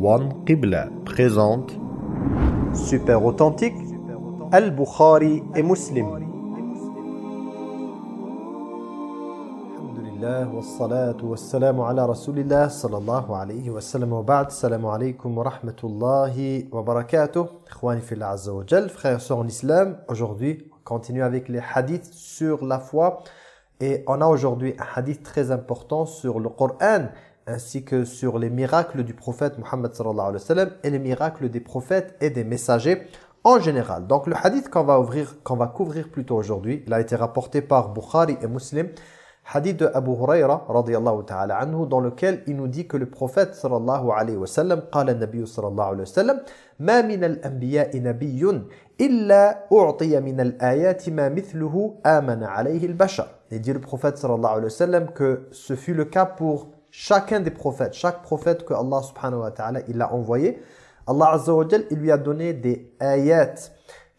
One Qibla présente Super authentique Al-Bukhari et Muslim. Alhamdulillah wassalatu wassalamu ala rasulillah sallallahu alayhi wa sallam wa ba'd. Assalamu alaykum wa rahmatullahi wa barakatuh. Ikhwani fil azza wa jal Frères sœurs en islam Aujourd'hui on continue avec les hadiths sur la foi. Et on a aujourd'hui un hadith très important sur le Coran ainsi que sur les miracles du prophète Muhammad sallallahu alayhi wa sallam et les miracles des prophètes et des messagers en général. Donc le hadith qu'on va ouvrir, qu'on va couvrir plutôt aujourd'hui, il a été rapporté par Bukhari et Muslim, hadith de Abu Huraira radiyallahu ta'ala anhu dans lequel il nous dit que le prophète sallallahu alayhi wa sallam قال النبي صلى الله عليه وسلم ما من الأنبياء نبي إلا أعطي من الآيات ما مثله آمن عليه البشر. Il dit le prophète sallallahu alayhi wa sallam que ce fut le cas pour chacun des prophètes, chaque prophète que Allah subhanahu wa ta'ala il a envoyé, Allah azza wa il lui a donné des ayats.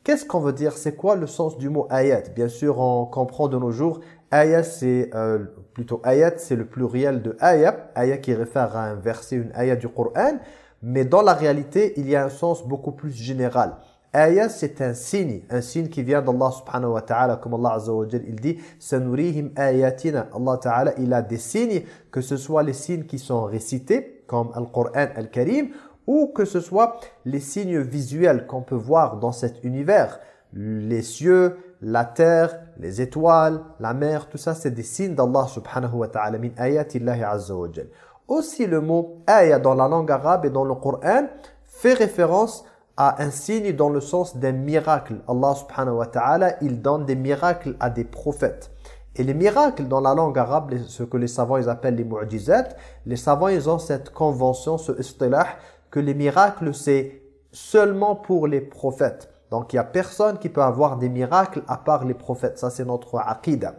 Qu'est-ce qu'on veut dire? C'est quoi le sens du mot ayat? Bien sûr, on comprend de nos jours, ayat c'est euh, plutôt ayat, c'est le pluriel de ayat, ayat qui réfère à un verset, une ayat du Coran, mais dans la réalité, il y a un sens beaucoup plus général. Ayah, c'est un signe, un signe qui vient d'Allah subhanahu wa ta'ala, comme Allah azza wa jal, il dit « Sanurihim ayatina ». Allah ta'ala, il a des signes, que ce soit les signes qui sont récités, comme Al-Qur'an Al-Karim, ou que ce soit les signes visuels qu'on peut voir dans cet univers. Les cieux, la terre, les étoiles, la mer, tout ça, c'est des signes d'Allah subhanahu wa ta'ala, min ayatillahi azza wa jal. Aussi, le mot « ayah » dans la langue arabe et dans le Coran fait référence à un signe dans le sens d'un miracle. Allah subhanahu wa ta'ala, il donne des miracles à des prophètes. Et les miracles dans la langue arabe, ce que les savants ils appellent les mu'jizat, les savants ils ont cette convention, ce istilah, que les miracles c'est seulement pour les prophètes. Donc il n'y a personne qui peut avoir des miracles à part les prophètes. Ça c'est notre aqidah.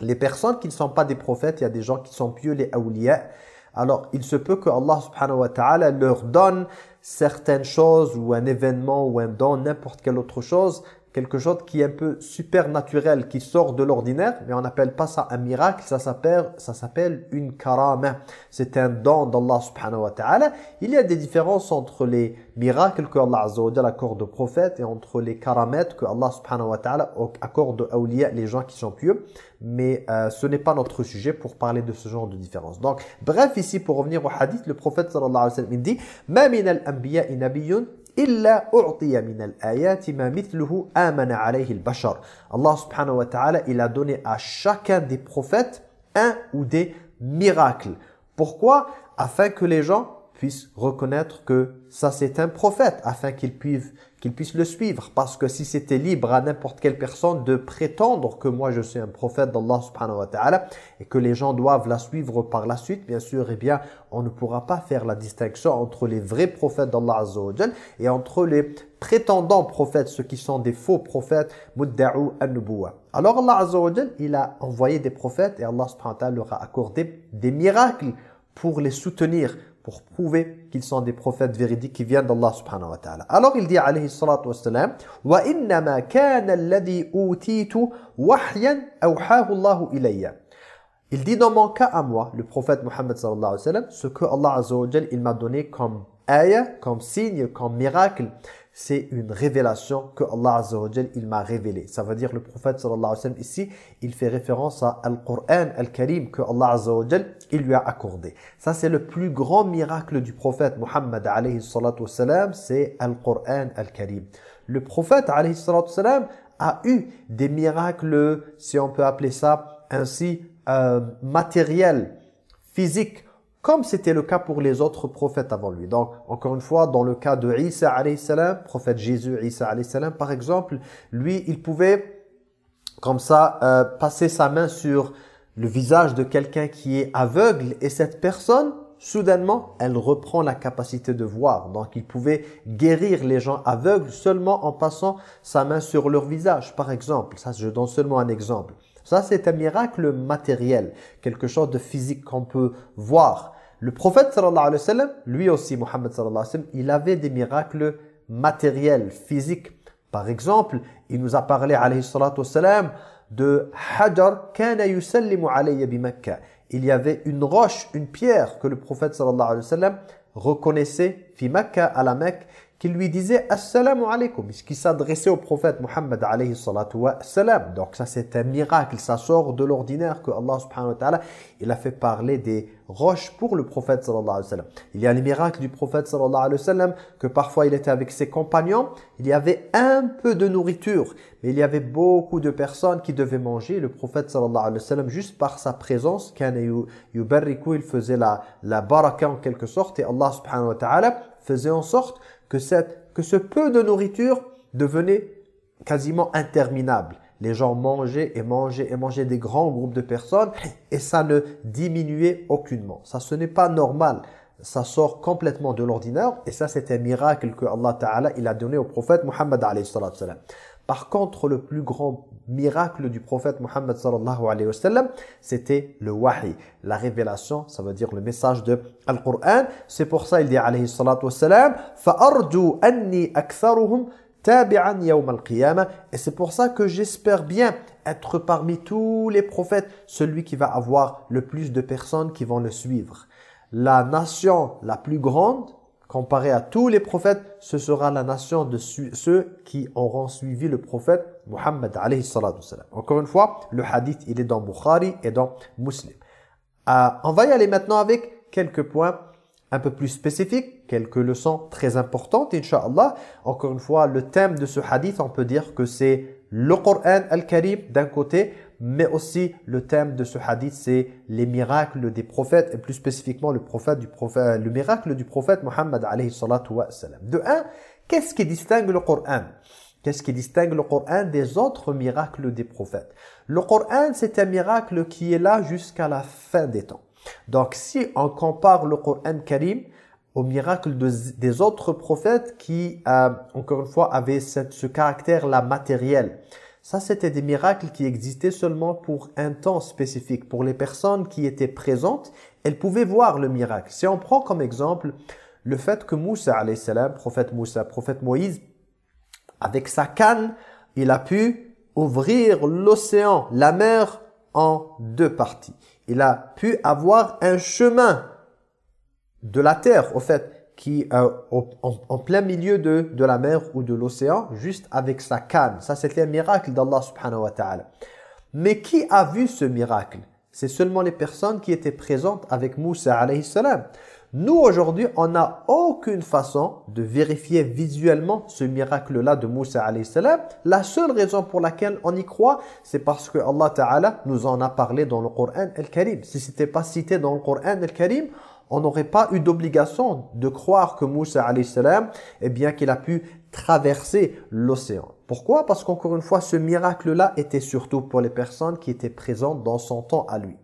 Les personnes qui ne sont pas des prophètes, il y a des gens qui sont pieux, les awliya. Alors il se peut que Allah subhanahu wa ta'ala leur donne certaines choses ou un événement ou un don, n'importe quelle autre chose, quelque chose qui est un peu supernaturel, qui sort de l'ordinaire, mais on n'appelle pas ça un miracle, ça s'appelle ça s'appelle une karama. C'est un don d'Allah subhanahu wa ta'ala. Il y a des différences entre les miracles que Allah azza wa accorde aux prophètes et entre les karamets que Allah subhanahu wa ta'ala accorde aux awliya, les gens qui sont pieux. Mais euh, ce n'est pas notre sujet pour parler de ce genre de différence. Donc, bref, ici, pour revenir au hadith, le prophète sallallahu alayhi wa sallam, dit « Ma إلا أعطي من الآيات ما مثله آمن عليه البشر. الله سبحانه وتعالى إلى دوني à chacun des prophètes un ou des pourquoi? Afin que les gens puissent reconnaître que ça c'est un prophète afin qu'ils puissent qu'ils puissent le suivre. Parce que si c'était libre à n'importe quelle personne de prétendre que moi je suis un prophète d'Allah subhanahu wa ta'ala et que les gens doivent la suivre par la suite, bien sûr, eh bien, on ne pourra pas faire la distinction entre les vrais prophètes d'Allah azza et entre les prétendants prophètes, ceux qui sont des faux prophètes, mudda'u an-nubuwa. Alors Allah azza il a envoyé des prophètes et Allah subhanahu wa ta'ala leur a accordé des miracles pour les soutenir, pour prouver qu'ils sont des prophètes véridiques qui viennent d'Allah subhanahu wa ta'ala. Alors il dit alayhi salatu wa salam wa innama kana alladhi utitu wahyan awhahu Allahu ilayya. Il dit dans mon cas à moi, le prophète Muhammad sallallahu alayhi wa sallam, ce que Allah azza wa il m'a donné comme ayah, comme signe, comme miracle, c'est une révélation que Allah Azza il m'a révélé. Ça veut dire le prophète sallallahu alayhi wa sallam ici, il fait référence à Al-Qur'an Al-Karim que Allah Azza il lui a accordé. Ça c'est le plus grand miracle du prophète Muhammad alayhi salatu wa c'est Al-Qur'an Al-Karim. Le prophète alayhi salatu wa a eu des miracles, si on peut appeler ça ainsi, euh, matériels, physiques, comme c'était le cas pour les autres prophètes avant lui. Donc, encore une fois, dans le cas de Isa salam, prophète Jésus Isa salam, par exemple, lui, il pouvait, comme ça, euh, passer sa main sur le visage de quelqu'un qui est aveugle et cette personne, soudainement, elle reprend la capacité de voir. Donc, il pouvait guérir les gens aveugles seulement en passant sa main sur leur visage, par exemple. Ça, je donne seulement un exemple. Ça, c'est un miracle matériel, quelque chose de physique qu'on peut voir. Le prophète sallallahu alayhi wa sallam, lui aussi, Muhammad sallallahu alayhi wa sallam, il avait des miracles matériels, physiques. Par exemple, il nous a parlé alayhi salatu salam de Hajar kana yusallimu alayya bi. Il y avait une roche, une pierre que le prophète sallallahu alayhi wa sallam reconnaissait, fi Makkah à la Mecque, qui lui disait Assalamu alaikum, qui s'adressait au prophète Muhammad alayhi salatu wa salam. Donc ça c'est un miracle, ça sort de l'ordinaire que Allah subhanahu wa ta'ala, il a fait parler des roches pour le prophète sallallahu alayhi wa sallam. Il y a les miracles du prophète sallallahu alayhi wa sallam, que parfois il était avec ses compagnons, il y avait un peu de nourriture, mais il y avait beaucoup de personnes qui devaient manger. Le prophète sallallahu alayhi wa sallam, juste par sa présence, il faisait la, la baraka en quelque sorte, et Allah subhanahu wa ta'ala faisait en sorte que, cette, que ce peu de nourriture devenait quasiment interminable. Les gens mangeaient et mangeaient et mangeaient des grands groupes de personnes et ça ne diminuait aucunement. Ça, ce n'est pas normal. Ça sort complètement de l'ordinaire et ça, c'est un miracle que Allah Ta'ala il a donné au prophète Muhammad alayhi. Par contre, le plus grand miracle du prophète Muhammad sallallahu alayhi wa sallam, c'était le wahi, la révélation, ça veut dire le message de Al-Qur'an. C'est pour ça il dit alayhi salatu wa sallam, فَأَرْجُوا أَنِّي أَكْثَرُهُمْ تَابِعًا يَوْمَ الْقِيَامَةِ Et c'est pour ça que j'espère bien être parmi tous les prophètes, celui qui va avoir le plus de personnes qui vont le suivre. La nation la plus grande, comparé à tous les prophètes, ce sera la nation de ceux qui auront suivi le prophète Muhammad. Encore une fois, le hadith, il est dans Bukhari et dans Muslim. On va y aller maintenant avec quelques points un peu plus spécifiques, quelques leçons très importantes, Inch'Allah. Encore une fois, le thème de ce hadith, on peut dire que c'est le Coran al-Karim d'un côté, mais aussi le thème de ce hadith, c'est les miracles des prophètes, et plus spécifiquement le, prophète du prophète, le miracle du prophète Muhammad alayhi salatu wa. De un, qu'est-ce qui distingue le Coran? Qu'est-ce qui distingue le Coran des autres miracles des prophètes? Le Coran, c'est un miracle qui est là jusqu'à la fin des temps. Donc, si on compare le Coran Karim au miracle des autres prophètes qui, euh, encore une fois, avaient ce caractère-là matériel, ça, c'était des miracles qui existaient seulement pour un temps spécifique. Pour les personnes qui étaient présentes, elles pouvaient voir le miracle. Si on prend comme exemple le fait que Moussa, salam, prophète Moussa, prophète Moïse, avec sa canne, il a pu ouvrir l'océan, la mer, en deux parties. Il a pu avoir un chemin de la terre, au fait, qui euh, en, plein milieu de, de la mer ou de l'océan, juste avec sa canne. Ça, c'était un miracle d'Allah subhanahu wa ta'ala. Mais qui a vu ce miracle? C'est seulement les personnes qui étaient présentes avec Moussa alayhi salam. Nous, aujourd'hui, on n'a aucune façon de vérifier visuellement ce miracle-là de Moussa alayhi salam. La seule raison pour laquelle on y croit, c'est parce que Allah Ta'ala nous en a parlé dans le Coran Al-Karim. Si ce n'était pas cité dans le Coran Al-Karim, on n'aurait pas eu d'obligation de croire que Moussa alayhi eh bien qu'il a pu traverser l'océan. Pourquoi? Parce qu'encore une fois, ce miracle-là était surtout pour les personnes qui étaient présentes dans son temps à lui.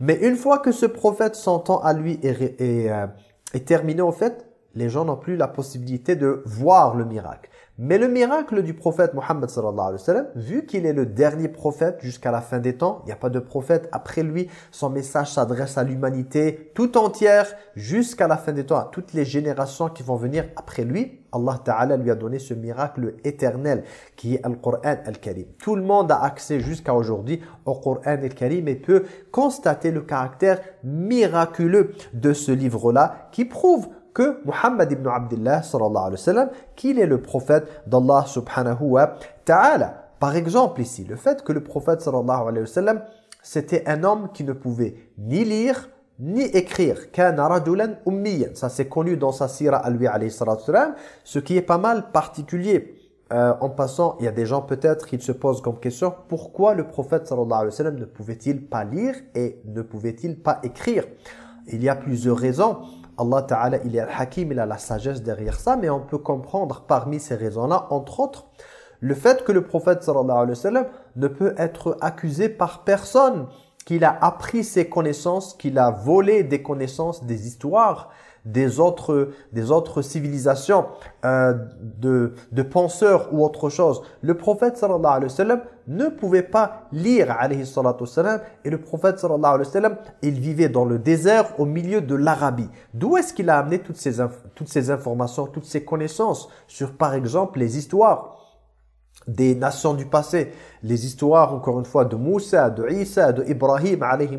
Mais une fois que ce prophète, son temps à lui est, est, euh, est terminé, en fait, les gens n'ont plus la possibilité de voir le miracle. Mais le miracle du prophète Mohammed sallallahu alayhi wa sallam, vu qu'il est le dernier prophète jusqu'à la fin des temps, il n'y a pas de prophète après lui, son message s'adresse à l'humanité tout entière jusqu'à la fin des temps, à toutes les générations qui vont venir après lui. Allah Ta'ala lui a donné ce miracle éternel qui est le Coran Al-Karim. Tout le monde a accès jusqu'à aujourd'hui au Coran Al-Karim et peut constater le caractère miraculeux de ce livre-là qui prouve que Muhammad ibn Abdullah sallallahu alayhi wa sallam, qu'il est le prophète d'Allah subhanahu wa ta'ala. Par exemple ici, le fait que le prophète sallallahu alayhi wa sallam, c'était un homme qui ne pouvait ni lire, ni écrire. Kana rajulan ummiyan. Ça c'est connu dans sa sira à lui alayhi sallam, ce qui est pas mal particulier. Euh, en passant, il y a des gens peut-être qui se posent comme question, pourquoi le prophète sallallahu alayhi wa sallam ne pouvait-il pas lire et ne pouvait-il pas écrire? Il y a plusieurs raisons. Allah Ta'ala, il est al-Hakim, il a la sagesse derrière ça, mais on peut comprendre parmi ces raisons-là, entre autres, le fait que le prophète sallallahu alayhi wa sallam ne peut être accusé par personne qu'il a appris ses connaissances, qu'il a volé des connaissances, des histoires, des autres, des autres civilisations, euh, de, de penseurs ou autre chose. Le prophète sallallahu alayhi wa sallam ne pouvait pas lire alayhi salatu sallam et le prophète sallallahu alayhi wa sallam, il vivait dans le désert au milieu de l'Arabie. D'où est-ce qu'il a amené toutes ces, toutes ces informations, toutes ces connaissances sur par exemple les histoires? Des nations du passé. Les histoires, encore une fois, de Moussa, de Isa, de Ibrahim, alayhi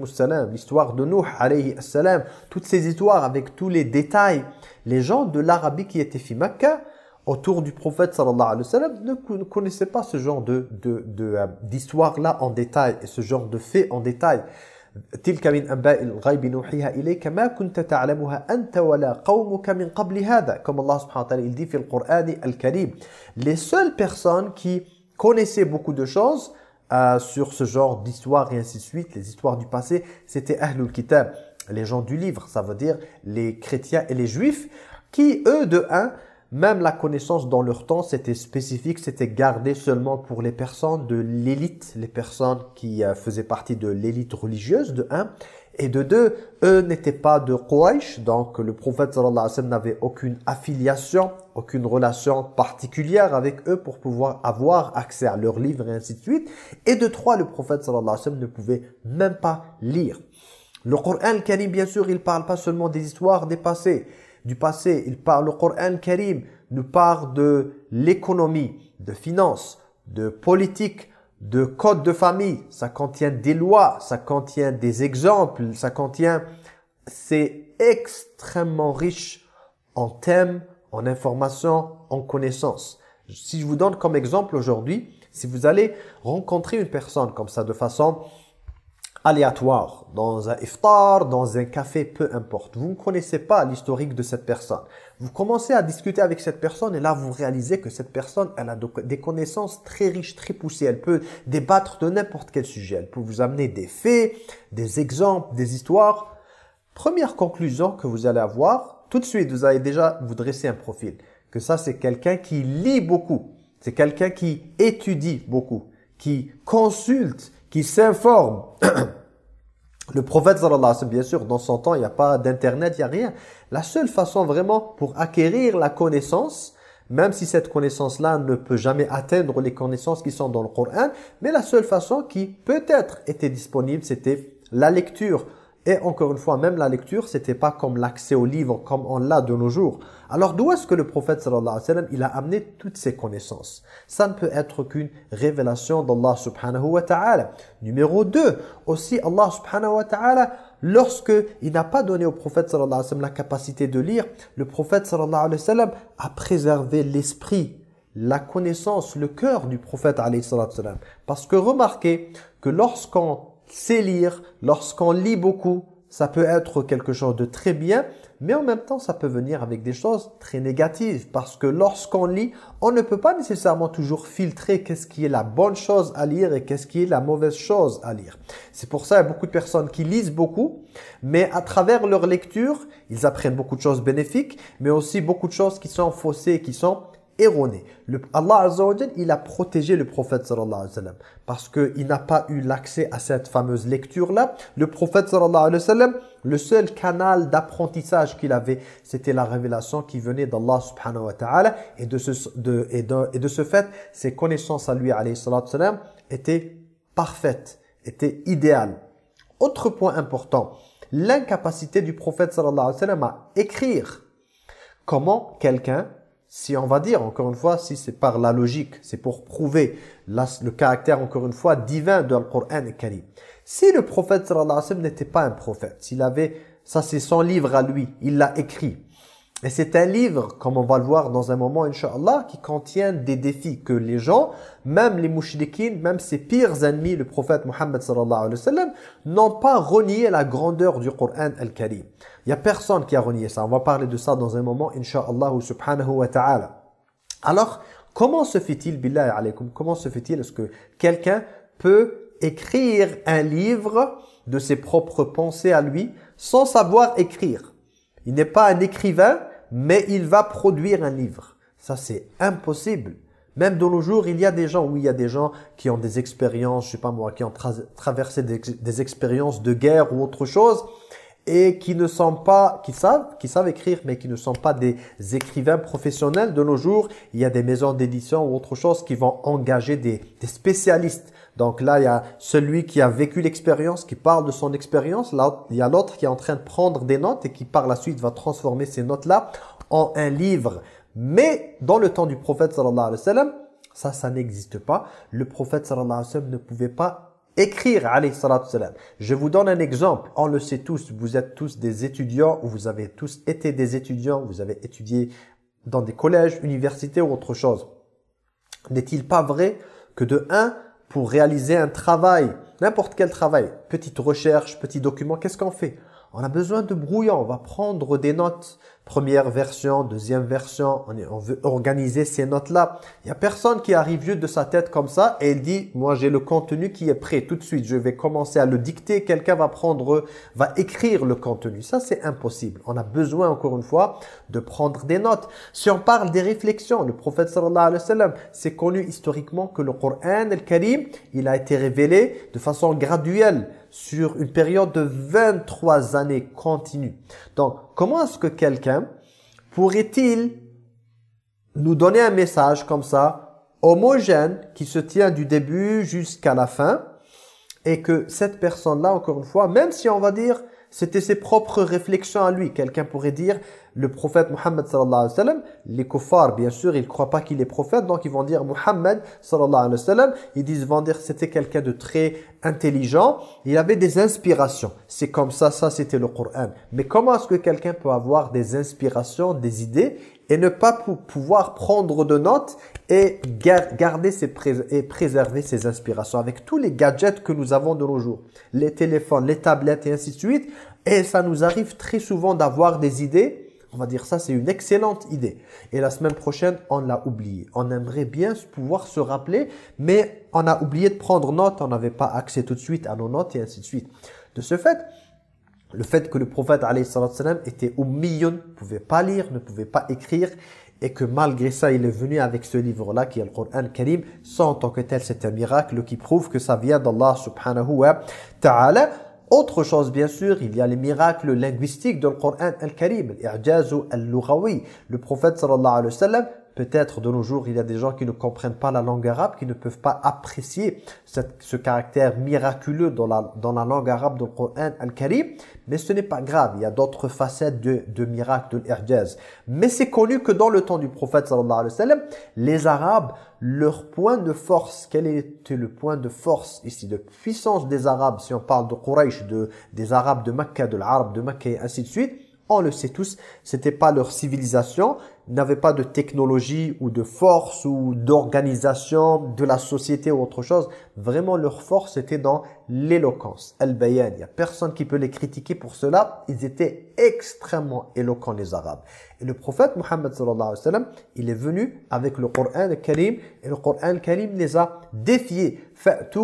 l'histoire de Nuh, alayhi salam, toutes ces histoires avec tous les détails. Les gens de l'Arabie qui étaient fi autour du prophète sallallahu alayhi wa sallam, ne connaissaient pas ce genre de euh, d'histoire-là en détail, et ce genre de faits en détail تلك من أنباء الغيب نوحيها إليك ما كنت تعلمها أنت ولا قومك من قبل هذا comme Allah subhanahu wa ta'ala il dit في القرآن الكريم les seules personnes qui connaissaient beaucoup de choses euh, sur ce genre d'histoire et ainsi de suite les histoires du passé c'était Ahlul Kitab les gens du livre ça veut dire les chrétiens et les juifs qui eux de un même la connaissance dans leur temps, c'était spécifique, c'était gardé seulement pour les personnes de l'élite, les personnes qui euh, faisaient partie de l'élite religieuse, de un. Et de deux, eux n'étaient pas de Quraysh, donc le prophète sallallahu alayhi wa sallam n'avait aucune affiliation, aucune relation particulière avec eux pour pouvoir avoir accès à leurs livres et ainsi de suite. Et de trois, le prophète sallallahu alayhi wa sallam ne pouvait même pas lire. Le Coran al-Karim, bien sûr, il parle pas seulement des histoires des passés, du passé. Il parle, le Coran Karim nous parle de l'économie, de finances, de politique, de code de famille. Ça contient des lois, ça contient des exemples, ça contient... C'est extrêmement riche en thèmes, en informations, en connaissances. Si je vous donne comme exemple aujourd'hui, si vous allez rencontrer une personne comme ça de façon aléatoire, dans un iftar, dans un café, peu importe. Vous ne connaissez pas l'historique de cette personne. Vous commencez à discuter avec cette personne et là vous réalisez que cette personne, elle a des connaissances très riches, très poussées. Elle peut débattre de n'importe quel sujet. Elle peut vous amener des faits, des exemples, des histoires. Première conclusion que vous allez avoir, tout de suite vous allez déjà vous dresser un profil. Que ça c'est quelqu'un qui lit beaucoup. C'est quelqu'un qui étudie beaucoup, qui consulte, qui s'informe. Le prophète bien sûr, dans son temps, il n'y a pas d'internet, il n'y a rien. La seule façon vraiment pour acquérir la connaissance, même si cette connaissance-là ne peut jamais atteindre les connaissances qui sont dans le Coran, mais la seule façon qui peut-être était disponible, c'était la lecture. Et encore une fois, même la lecture, c'était pas comme l'accès au livre, comme on l'a de nos jours. Alors d'où est-ce que le prophète sallallahu alayhi wa sallam, il a amené toutes ces connaissances? Ça ne peut être qu'une révélation d'Allah subhanahu wa ta'ala. Numéro 2, aussi Allah subhanahu wa ta'ala, lorsque il n'a pas donné au prophète sallallahu alayhi wa sallam la capacité de lire, le prophète sallallahu alayhi wa sallam a préservé l'esprit, la connaissance, le cœur du prophète alayhi wa sallam. Parce que remarquez que lorsqu'on sait lire, lorsqu'on lit beaucoup, ça peut être quelque chose de très bien, mais en même temps, ça peut venir avec des choses très négatives. Parce que lorsqu'on lit, on ne peut pas nécessairement toujours filtrer qu'est-ce qui est la bonne chose à lire et qu'est-ce qui est la mauvaise chose à lire. C'est pour ça qu'il y a beaucoup de personnes qui lisent beaucoup, mais à travers leur lecture, ils apprennent beaucoup de choses bénéfiques, mais aussi beaucoup de choses qui sont faussées, qui sont erroné. Allah Azza il a protégé le prophète sallallahu alayhi wa sallam parce qu'il n'a pas eu l'accès à cette fameuse lecture-là. Le prophète sallallahu alayhi wa le seul canal d'apprentissage qu'il avait, c'était la révélation qui venait d'Allah subhanahu wa ta'ala et de ce, et, de, ce fait, ses connaissances à lui alayhi sallallahu sallam étaient parfaites, étaient idéales. Autre point important, l'incapacité du prophète sallallahu alayhi wa à écrire. Comment quelqu'un si on va dire, encore une fois, si c'est par la logique, c'est pour prouver le caractère, encore une fois, divin de Coran et Karim. Si le prophète n'était pas un prophète, s'il avait, ça c'est son livre à lui, il l'a écrit, et c'est un livre, comme on va le voir dans un moment, Inch'Allah, qui contient des défis que les gens, même les mouchriquins, même ses pires ennemis, le prophète Mohammed sallallahu alayhi wa sallam, n'ont pas renié la grandeur du Coran al-Karim. Il n'y a personne qui a renié ça. On va parler de ça dans un moment, Inch'Allah subhanahu wa ta'ala. Alors, comment se fait-il, billahi alaykum, comment se fait-il, est-ce que quelqu'un peut écrire un livre de ses propres pensées à lui, sans savoir écrire? Il n'est pas un écrivain, mais il va produire un livre. Ça, c'est impossible. Même de nos jours, il y a des gens, oui, il y a des gens qui ont des expériences, je sais pas moi, qui ont traversé des, expériences de guerre ou autre chose, et qui ne sont pas, qui savent, qui savent écrire, mais qui ne sont pas des écrivains professionnels de nos jours. Il y a des maisons d'édition ou autre chose qui vont engager des, des spécialistes. Donc là, il y a celui qui a vécu l'expérience, qui parle de son expérience. Là, il y a l'autre qui est en train de prendre des notes et qui par la suite va transformer ces notes-là en un livre. Mais dans le temps du prophète sallallahu alayhi wa sallam, Ça, ça n'existe pas. Le prophète sallallahu alayhi wa sallam ne pouvait pas écrire alayhi salatu salam. Je vous donne un exemple. On le sait tous, vous êtes tous des étudiants ou vous avez tous été des étudiants, vous avez étudié dans des collèges, universités ou autre chose. N'est-il pas vrai que de un, pour réaliser un travail, n'importe quel travail, petite recherche, petit document, qu'est-ce qu'on fait? On a besoin de brouillon, on va prendre des notes, première version, deuxième version, on, veut organiser ces notes-là. Il n'y a personne qui arrive juste de sa tête comme ça et il dit, moi j'ai le contenu qui est prêt tout de suite, je vais commencer à le dicter, quelqu'un va prendre, va écrire le contenu. Ça c'est impossible. On a besoin encore une fois de prendre des notes. Si on parle des réflexions, le prophète sallallahu alayhi wa sallam, c'est connu historiquement que le Coran, le Karim, il a été révélé de façon graduelle sur une période de 23 années continues. Donc, comment est-ce que quelqu'un pourrait-il nous donner un message comme ça, homogène, qui se tient du début jusqu'à la fin, et que cette personne-là, encore une fois, même si on va dire c'était ses propres réflexions à lui. Quelqu'un pourrait dire, le prophète Muhammad sallallahu alayhi wa sallam, les kuffars, bien sûr, ils ne croient pas qu'il est prophète, donc ils vont dire Muhammad sallallahu alayhi wa sallam, ils disent, vont dire c'était quelqu'un de très intelligent, il avait des inspirations. C'est comme ça, ça c'était le Coran. Mais comment est-ce que quelqu'un peut avoir des inspirations, des idées, et ne pas pouvoir prendre de notes et garder ses et préserver ses inspirations avec tous les gadgets que nous avons de nos jours? Les téléphones, les tablettes et ainsi de suite. Et ça nous arrive très souvent d'avoir des idées. On va dire ça, c'est une excellente idée. Et la semaine prochaine, on l'a oublié. On aimerait bien pouvoir se rappeler, mais on a oublié de prendre note. On n'avait pas accès tout de suite à nos notes et ainsi de suite. De ce fait, le fait que le prophète salam était ummiyyun, ne pouvait pas lire, ne pouvait pas écrire, et que malgré ça, il est venu avec ce livre-là, qui est le Coran Karim, sans en tant que tel, c'est un miracle qui prouve que ça vient d'Allah subhanahu wa ta'ala. Autre chose, bien sûr, il y a les miracles linguistiques du Coran al-Karim, l'I'jazu al-Lughawi. Le prophète sallallahu alayhi wa sallam Peut-être de nos jours, il y a des gens qui ne comprennent pas la langue arabe, qui ne peuvent pas apprécier ce caractère miraculeux dans la, langue arabe du Coran Al-Karim. Mais ce n'est pas grave, il y a d'autres facettes de, miracles, de l'Irjaz. Mais c'est connu que dans le temps du prophète sallallahu alayhi wa sallam, les Arabes, leur point de force, quel était le point de force ici, de puissance des Arabes, si on parle de Quraysh, de, des Arabes de Mecca, de l'Arabe de Mecca et ainsi de suite, on le sait tous, c'était pas leur civilisation, n'avaient pas de technologie ou de force ou d'organisation de la société ou autre chose. Vraiment, leur force était dans l'éloquence. Al-Bayan, il n'y a personne qui peut les critiquer pour cela. Ils étaient extrêmement éloquents, les Arabes. Et le prophète Mohammed il est venu avec le Coran al-Karim et le Coran al-Karim les a défiés. Fa'tu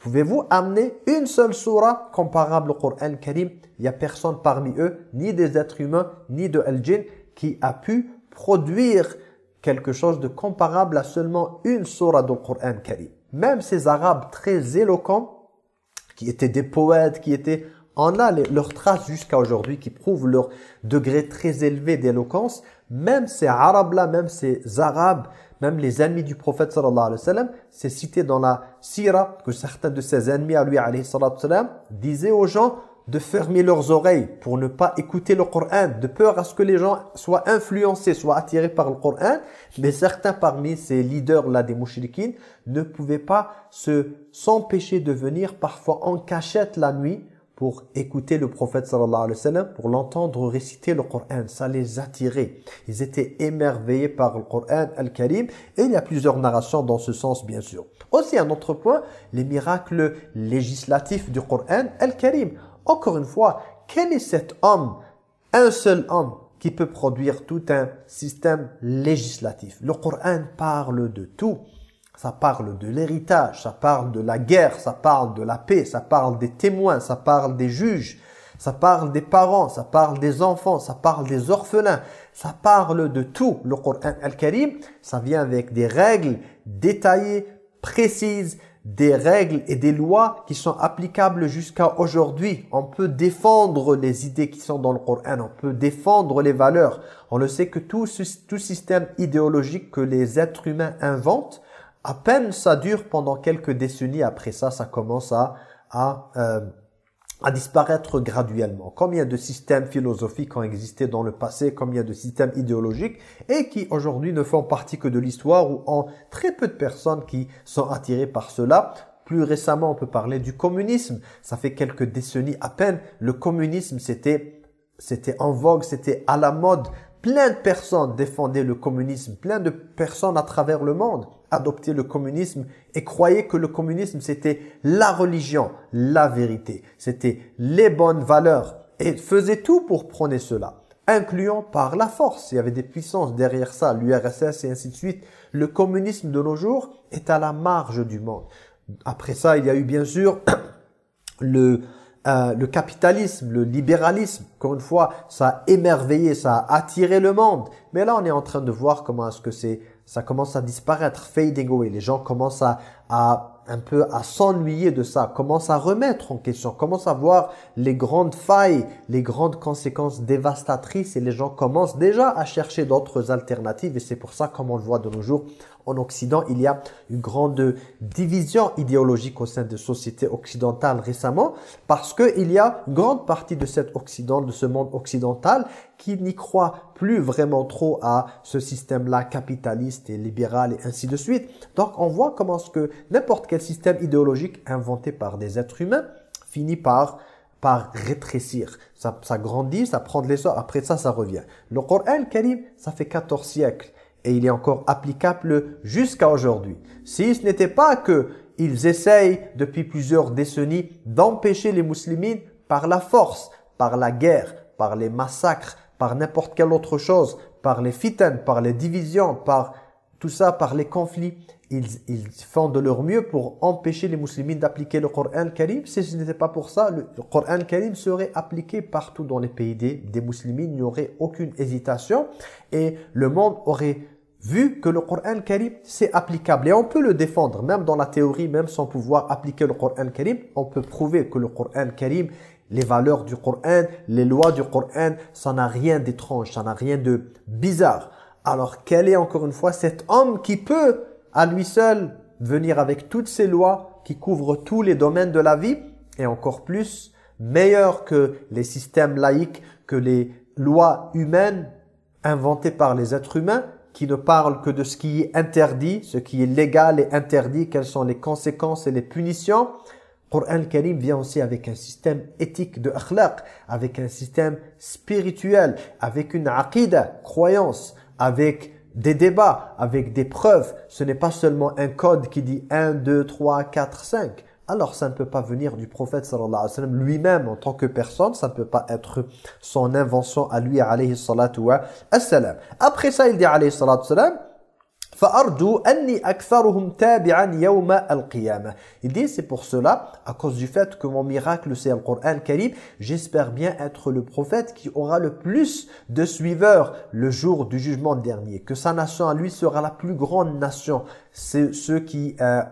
Pouvez-vous amener une seule surah comparable au Coran Karim? Il n'y a personne parmi eux, ni des êtres humains, ni de al-jinn, qui a pu produire quelque chose de comparable à seulement une surah du Coran Karim. Même ces Arabes très éloquents, qui étaient des poètes, qui étaient... On a leurs traces jusqu'à aujourd'hui qui prouvent leur degré très élevé d'éloquence. Même ces Arabes-là, même ces Arabes même les ennemis du prophète sallallahu alayhi wa sallam, c'est cité dans la sira que certains de ses ennemis à lui alayhi sallam disaient aux gens de fermer leurs oreilles pour ne pas écouter le Coran, de peur à ce que les gens soient influencés, soient attirés par le Coran. Mais certains parmi ces leaders-là des mouchriquines ne pouvaient pas se s'empêcher de venir parfois en cachette la nuit pour écouter le prophète sallallahu alayhi wa sallam, pour l'entendre réciter le Coran. Ça les attirait. Ils étaient émerveillés par le Coran al-Karim. Et il y a plusieurs narrations dans ce sens, bien sûr. Aussi, un autre point, les miracles législatifs du Coran al-Karim. Encore une fois, quel est cet homme, un seul homme, qui peut produire tout un système législatif? Le Coran parle de tout. Ça parle de l'héritage, ça parle de la guerre, ça parle de la paix, ça parle des témoins, ça parle des juges, ça parle des parents, ça parle des enfants, ça parle des orphelins, ça parle de tout. Le Coran Al-Karim, ça vient avec des règles détaillées, précises, des règles et des lois qui sont applicables jusqu'à aujourd'hui. On peut défendre les idées qui sont dans le Coran, on peut défendre les valeurs. On le sait que tout, tout système idéologique que les êtres humains inventent, à peine ça dure pendant quelques décennies. Après ça, ça commence à, à, euh, à disparaître graduellement. Combien de systèmes philosophiques ont existé dans le passé, combien de systèmes idéologiques et qui aujourd'hui ne font partie que de l'histoire ou ont très peu de personnes qui sont attirées par cela. Plus récemment, on peut parler du communisme. Ça fait quelques décennies à peine. Le communisme, c'était c'était en vogue, c'était à la mode. Plein de personnes défendaient le communisme, plein de personnes à travers le monde adoptaient le communisme et croyaient que le communisme c'était la religion, la vérité, c'était les bonnes valeurs et faisaient tout pour prôner cela, incluant par la force. Il y avait des puissances derrière ça, l'URSS et ainsi de suite. Le communisme de nos jours est à la marge du monde. Après ça, il y a eu bien sûr le euh, le capitalisme, le libéralisme, encore une fois, ça a émerveillé, ça a attiré le monde. Mais là, on est en train de voir comment est-ce que c'est, ça commence à disparaître, fading away. Les gens commencent à, un peu à s'ennuyer de ça, commencent à remettre en question, commencent à voir les grandes failles, les grandes conséquences dévastatrices et les gens commencent déjà à chercher d'autres alternatives et c'est pour ça, comme on le voit de nos jours, en Occident, il y a une grande division idéologique au sein de sociétés occidentales récemment parce qu'il y a une grande partie de cet Occident, de ce monde occidental qui n'y croit plus vraiment trop à ce système-là capitaliste et libéral et ainsi de suite. Donc on voit comment ce que n'importe quel système idéologique inventé par des êtres humains finit par par rétrécir. Ça, ça grandit, ça prend de l'essor, après ça, ça revient. Le Coran Karim, ça fait 14 siècles et il est encore applicable jusqu'à aujourd'hui. Si ce n'était pas que ils essayent depuis plusieurs décennies d'empêcher les musulmans par la force, par la guerre, par les massacres, par n'importe quelle autre chose, par les fitanes, par les divisions, par tout ça, par les conflits, ils, font de leur mieux pour empêcher les musulmans d'appliquer le Coran Karim. Si ce n'était pas pour ça, le, Coran Karim serait appliqué partout dans les pays des, des musulmans. Il n'y aurait aucune hésitation et le monde aurait vu que le Coran Karim c'est applicable. Et on peut le défendre même dans la théorie même sans pouvoir appliquer le Coran Karim. On peut prouver que le Coran Karim les valeurs du Coran les lois du Coran ça n'a rien d'étrange ça n'a rien de bizarre. Alors quel est encore une fois cet homme qui peut à lui seul venir avec toutes ces lois qui couvrent tous les domaines de la vie? Et encore plus meilleur que les systèmes laïques que les lois humaines inventées par les êtres humains qui ne parle que de ce qui est interdit, ce qui est légal et interdit, quelles sont les conséquences et les punitions. Coran Karim vient aussi avec un système éthique de akhlaq, avec un système spirituel, avec une aqidah, croyance, avec des débats, avec des preuves. Ce n'est pas seulement un code qui dit 1, 2, 3, 4, 5 alors ça ne peut pas venir du prophète sallallahu alayhi wa sallam lui-même en tant que personne, ça ne peut pas être son invention à lui alayhi salatu wa sallam. Après ça, il dit alayhi salatu wa sallam, il dit c'est pour cela à cause du fait que mon miracle c'est le Coran Karim j'espère bien être le prophète qui aura le plus de suiveurs le jour du jugement dernier. Que sa nation à lui sera la plus grande nation. C'est ceux qui euh,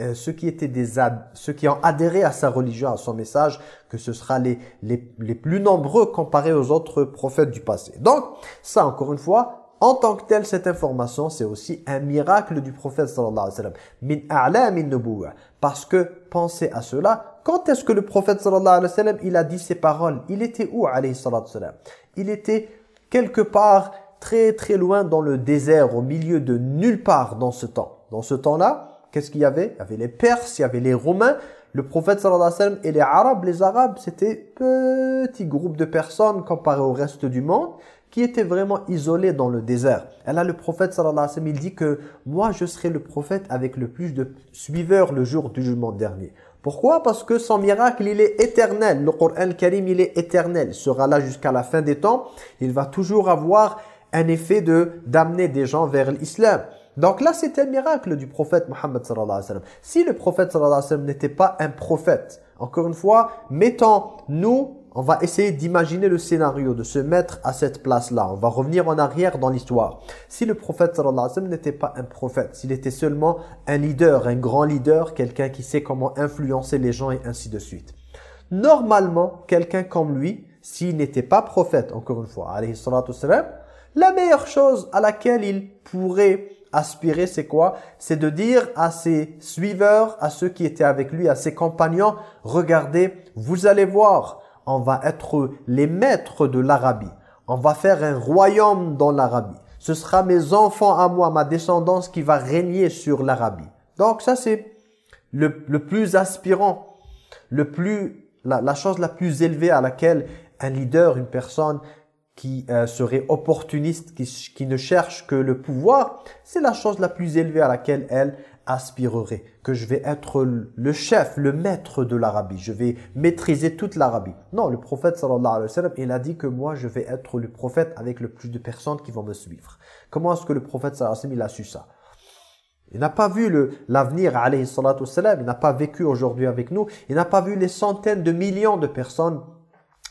euh, ceux qui étaient des ceux qui ont adhéré à sa religion, à son message, que ce sera les, les, les plus nombreux comparés aux autres prophètes du passé. Donc, ça encore une fois, en tant que tel, cette information, c'est aussi un miracle du prophète sallallahu alayhi wa sallam. Parce que, pensez à cela, quand est-ce que le prophète sallallahu alayhi wa sallam, il a dit ces paroles? Il était où alayhi sallallahu sallam Il était quelque part très très loin dans le désert, au milieu de nulle part dans ce temps. Dans ce temps-là, Qu'est-ce qu'il y avait? Il y avait les Perses, il y avait les Romains. Le prophète sallallahu alayhi wa sallam et les Arabes, les Arabes, c'était petit groupe de personnes comparé au reste du monde qui étaient vraiment isolés dans le désert. Et là, le prophète sallallahu alayhi wa sallam, il dit que moi, je serai le prophète avec le plus de suiveurs le jour du jugement dernier. Pourquoi? Parce que son miracle, il est éternel. Le Coran Karim, il est éternel. Il sera là jusqu'à la fin des temps. Il va toujours avoir un effet de d'amener des gens vers l'islam. Donc là, c'est un miracle du prophète Mohammed sallallahu alayhi wa sallam. Si le prophète sallallahu alayhi wa sallam n'était pas un prophète, encore une fois, mettons-nous, on va essayer d'imaginer le scénario, de se mettre à cette place-là. On va revenir en arrière dans l'histoire. Si le prophète sallallahu alayhi wa sallam n'était pas un prophète, s'il était seulement un leader, un grand leader, quelqu'un qui sait comment influencer les gens et ainsi de suite. Normalement, quelqu'un comme lui, s'il n'était pas prophète, encore une fois, alayhi salatu la meilleure chose à laquelle il pourrait aspirer, c'est quoi? C'est de dire à ses suiveurs, à ceux qui étaient avec lui, à ses compagnons, regardez, vous allez voir, on va être les maîtres de l'Arabie. On va faire un royaume dans l'Arabie. Ce sera mes enfants à moi, ma descendance qui va régner sur l'Arabie. Donc ça c'est le, plus aspirant, le plus, la, chose la plus élevée à laquelle un leader, une personne qui euh, serait opportuniste, qui, qui ne cherche que le pouvoir, c'est la chose la plus élevée à laquelle elle aspirerait. Que je vais être le chef, le maître de l'Arabie. Je vais maîtriser toute l'Arabie. Non, le prophète sallallahu alayhi wa sallam, il a dit que moi je vais être le prophète avec le plus de personnes qui vont me suivre. Comment est-ce que le prophète sallallahu alayhi wa sallam, il a su ça? Il n'a pas vu l'avenir, alayhi il n'a pas vécu aujourd'hui avec nous, il n'a pas vu les centaines de millions de personnes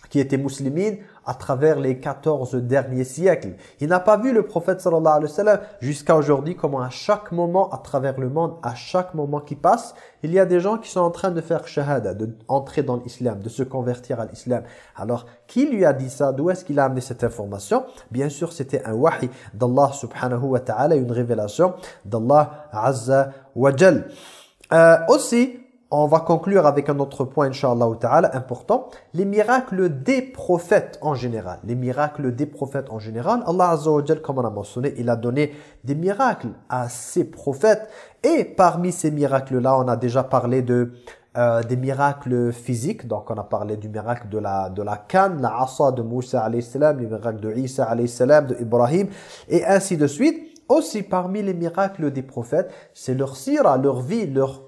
qui étaient musulmines à travers les 14 derniers siècles. Il n'a pas vu le prophète sallallahu alayhi wa sallam jusqu'à aujourd'hui comment à chaque moment, à travers le monde, à chaque moment qui passe, il y a des gens qui sont en train de faire shahada, de entrer dans l'islam, de se convertir à l'islam. Alors, qui lui a dit ça? D'où est-ce qu'il a amené cette information? Bien sûr, c'était un wahi d'Allah subhanahu wa ta'ala, une révélation d'Allah azza wa jal. Euh, aussi, on va conclure avec un autre point, Inch'Allah important. Les miracles des prophètes en général. Les miracles des prophètes en général. Allah Azza wa comme on a mentionné, il a donné des miracles à ses prophètes. Et parmi ces miracles-là, on a déjà parlé de euh, des miracles physiques. Donc, on a parlé du miracle de la, de la canne, la asa de Moussa salam, le miracle de Isa salam, de Ibrahim, et ainsi de suite. Aussi, parmi les miracles des prophètes, c'est leur sira, leur vie, leur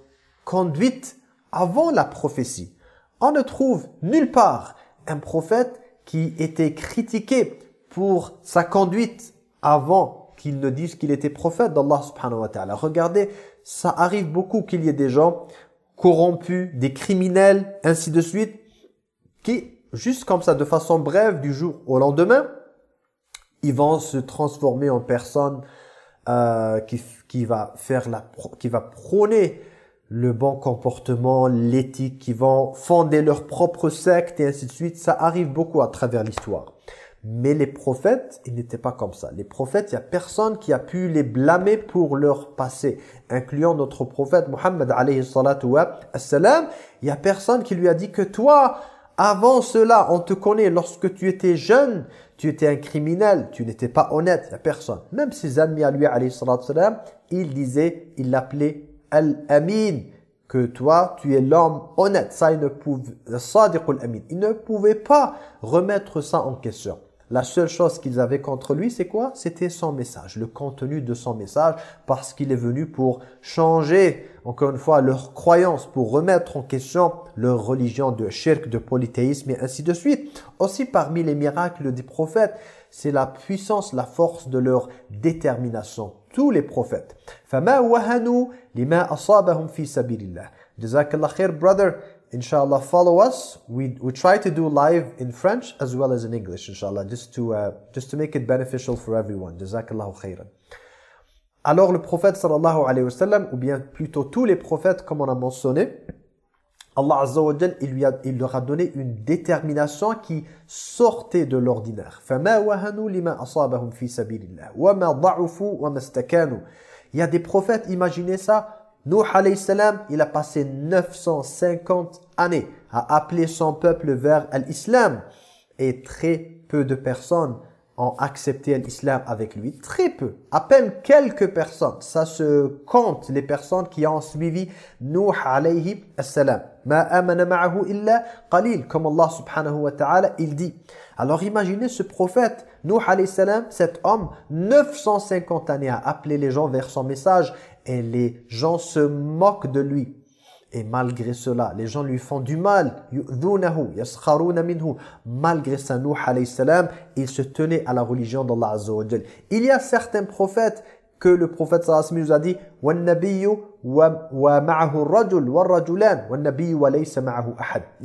conduite avant la prophétie. On ne trouve nulle part un prophète qui était critiqué pour sa conduite avant qu'il ne dise qu'il était prophète d'Allah subhanahu wa ta'ala. Regardez, ça arrive beaucoup qu'il y ait des gens corrompus, des criminels, ainsi de suite, qui, juste comme ça, de façon brève, du jour au lendemain, ils vont se transformer en personne euh, qui, qui, va faire la, qui va prôner le bon comportement, l'éthique, qui vont fonder leur propre secte et ainsi de suite. Ça arrive beaucoup à travers l'histoire. Mais les prophètes, ils n'étaient pas comme ça. Les prophètes, il n'y a personne qui a pu les blâmer pour leur passé, incluant notre prophète Mohammed alayhi salatu salam. Il n'y a personne qui lui a dit que toi, avant cela, on te connaît, lorsque tu étais jeune, tu étais un criminel, tu n'étais pas honnête, il n'y a personne. Même ses ennemis à lui, alayhi salatu salam, il disait, il l'appelait al-amin, que toi, tu es l'homme honnête. Ça, il ne pouvait, il ne pouvait pas remettre ça en question. La seule chose qu'ils avaient contre lui, c'est quoi? C'était son message, le contenu de son message, parce qu'il est venu pour changer, encore une fois, leur croyance, pour remettre en question leur religion de shirk, de polythéisme et ainsi de suite. Aussi, parmi les miracles des prophètes, c'est la puissance, la force de leur détermination. Tous les prophètes. فَمَا وَهَنُوا لِمَا أَصَابَهُمْ فِي سَبِيلِ اللَّهِ Jazakallah khair, brother. Inshallah, follow us. We, we try to do live in French as well as in English, inshallah, just to, uh, just to make it beneficial for everyone. Jazakallah khairan. Alors le prophète sallallahu alayhi wa sallam, ou bien plutôt tous les prophètes comme on a mentionné, Allah Azza il, lui a, il leur a donné une détermination qui sortait de l'ordinaire. Il y a des prophètes, imaginez ça. Nuh alayhi salam, il a passé 950 années à appeler son peuple vers l'islam. Et très peu de personnes ont accepté l'islam avec lui. Très peu. À peine quelques personnes. Ça se compte les personnes qui ont suivi Nuh alayhi salam. Ma amana ma'ahu illa qalil. Comme Allah subhanahu wa ta'ala, il dit. Alors imaginez ce prophète, Nuh alayhi salam, cet homme, 950 années à appeler les gens vers son message et les gens se moquent de lui. Et malgré cela, les gens lui font du mal. Malgré ça, il se tenait à la religion d'Allah Azza Il y a certains prophètes que le prophète sallallahu nous a dit Il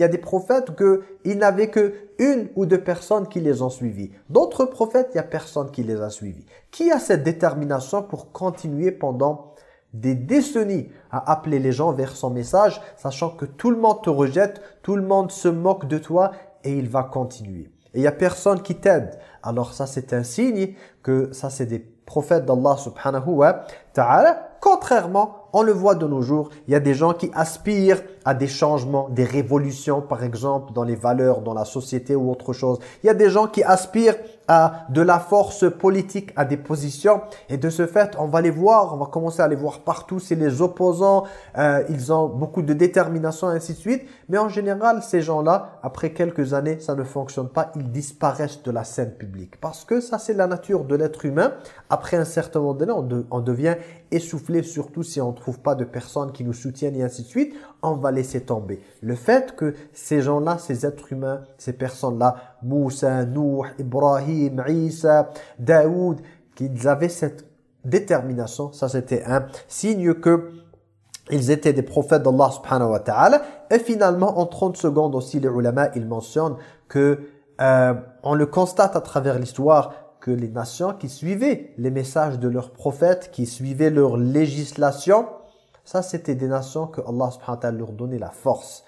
y a des prophètes que il n'avait que une ou deux personnes qui les ont suivis. D'autres prophètes, il y a personne qui les a suivis. Qui a cette détermination pour continuer pendant des décennies à appeler les gens vers son message, sachant que tout le monde te rejette, tout le monde se moque de toi et il va continuer. Et il n'y a personne qui t'aide. Alors ça, c'est un signe que ça, c'est des prophètes d'Allah subhanahu wa ta'ala. Contrairement, on le voit de nos jours, il y a des gens qui aspirent à des changements, des révolutions par exemple dans les valeurs, dans la société ou autre chose. Il y a des gens qui aspirent à de la force politique, à des positions. Et de ce fait, on va les voir, on va commencer à les voir partout. C'est les opposants, euh, ils ont beaucoup de détermination ainsi de suite. Mais en général, ces gens-là, après quelques années, ça ne fonctionne pas. Ils disparaissent de la scène publique. Parce que ça, c'est la nature de l'être humain. Après un certain moment donné, on, on devient essoufflé, surtout si on ne trouve pas de personnes qui nous soutiennent et ainsi de suite. On va laisser tomber. Le fait que ces gens-là, ces êtres humains, ces personnes-là, Moussa, Nouh, Ibrahim, Isa, Daoud, qu'ils avaient cette détermination, ça c'était un signe que ils étaient des prophètes d'Allah subhanahu wa ta'ala. Et finalement, en 30 secondes aussi, les ulama, ils mentionnent que euh, on le constate à travers l'histoire que les nations qui suivaient les messages de leurs prophètes, qui suivaient leur législation, ça c'était des nations que Allah subhanahu wa ta'ala leur donnait la force.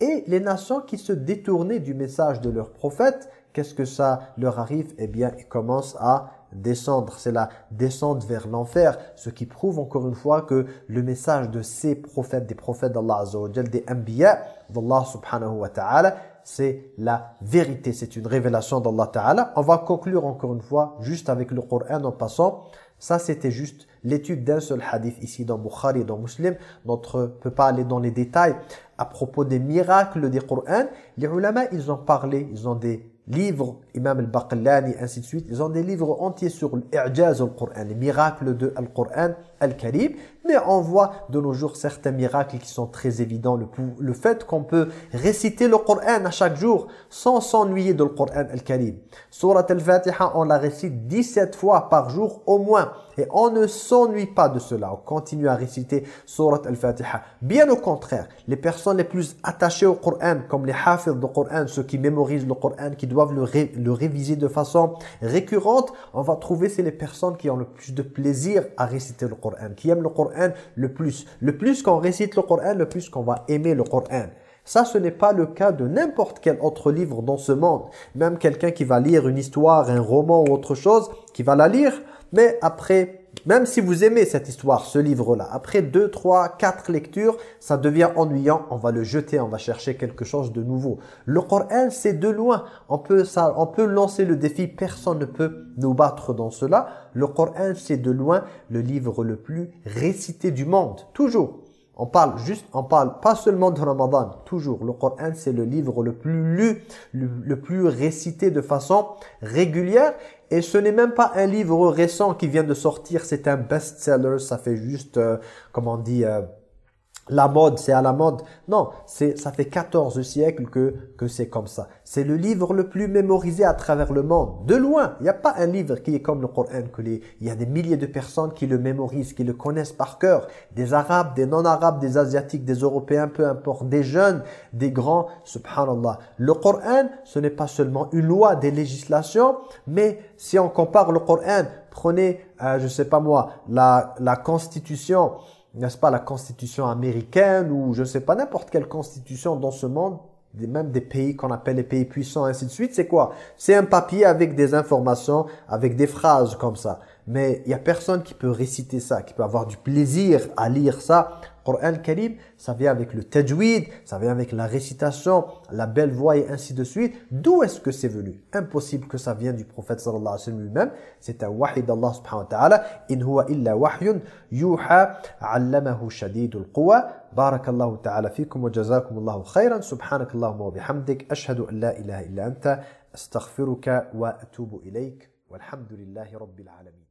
Et les nations qui se détournaient du message de leurs prophètes, qu'est-ce que ça leur arrive? Eh bien, ils commencent à descendre. C'est la descente vers l'enfer. Ce qui prouve encore une fois que le message de ces prophètes, des prophètes d'Allah Azza des Anbiya d'Allah subhanahu wa ta'ala, c'est la vérité. C'est une révélation d'Allah ta'ala. On va conclure encore une fois juste avec le Coran en passant. Ça, c'était juste l'étude d'un seul hadith ici dans Bukhari et dans Muslim. Notre ne peut pas aller dans les détails à propos des miracles du Coran. Les ulama, ils ont parlé, ils ont des livres, Imam al-Baqillani, ainsi de suite. Ils ont des livres entiers sur l'I'jaz al-Qur'an, les miracles de Al-Qur'an al-Karim. Mais on voit de nos jours certains miracles qui sont très évidents. Le, le fait qu'on peut réciter le Qur'an à chaque jour sans s'ennuyer de l'Qur'an al-Karim. Surat al-Fatiha, on la récite 17 fois par jour au moins. Et on ne s'ennuie pas de cela. On continue à réciter Surat al-Fatiha. Bien au contraire, les personnes les plus attachées au Coran, comme les hafiz du Coran, ceux qui mémorisent le Coran, qui doivent le, le réviser de façon récurrente, on va trouver c'est les personnes qui ont le plus de plaisir à réciter le Coran, qui aiment le Coran le plus? Le plus qu'on récite le Coran, le plus qu'on va aimer le Coran. Ça, ce n'est pas le cas de n'importe quel autre livre dans ce monde. Même quelqu'un qui va lire une histoire, un roman ou autre chose, qui va la lire, mais après, même si vous aimez cette histoire, ce livre-là, après deux, trois, quatre lectures, ça devient ennuyant, on va le jeter, on va chercher quelque chose de nouveau. Le Coran, c'est de loin. On peut, ça, on peut lancer le défi, personne ne peut nous battre dans cela. Le Coran, c'est de loin le livre le plus récité du monde, toujours. On parle juste, on parle pas seulement de Ramadan, toujours. Le Coran, c'est le livre le plus lu, le, plus récité de façon régulière. Et ce n'est même pas un livre récent qui vient de sortir, c'est un best-seller, ça fait juste, euh, comment on dit, euh, la mode, c'est à la mode. Non, c'est ça fait 14 siècles que, que c'est comme ça. C'est le livre le plus mémorisé à travers le monde. De loin, il n'y a pas un livre qui est comme le Coran. Il y a des milliers de personnes qui le mémorisent, qui le connaissent par cœur. Des Arabes, des non-Arabes, des Asiatiques, des Européens, peu importe. Des jeunes, des grands, subhanallah. Le Coran, ce n'est pas seulement une loi, des législations, mais si on compare le Coran, prenez, euh, je sais pas moi, la, la constitution n'est-ce pas, la constitution américaine ou je ne sais pas, n'importe quelle constitution dans ce monde, même des pays qu'on appelle les pays puissants, ainsi de suite, c'est quoi? C'est un papier avec des informations, avec des phrases comme ça. Mais il n'y a personne qui peut réciter ça, qui peut avoir du plaisir à lire ça. Coran Karim, ça vient avec le tajwid, ça vient avec la récitation, la belle voix et ainsi de suite. D'où est-ce que c'est venu? Impossible que ça vienne du prophète sallallahu alayhi wa sallam lui-même. C'est un wahi d'Allah subhanahu wa ta'ala. In huwa illa wahyun yuha allamahu shadidul quwa. Barakallahu ta'ala fikum wa jazakumullahu khayran. Subhanakallahumma wa bihamdik. Ashhadu an la ilaha illa anta. Astaghfiruka wa atubu ilayk. Walhamdulillahi rabbil alamin.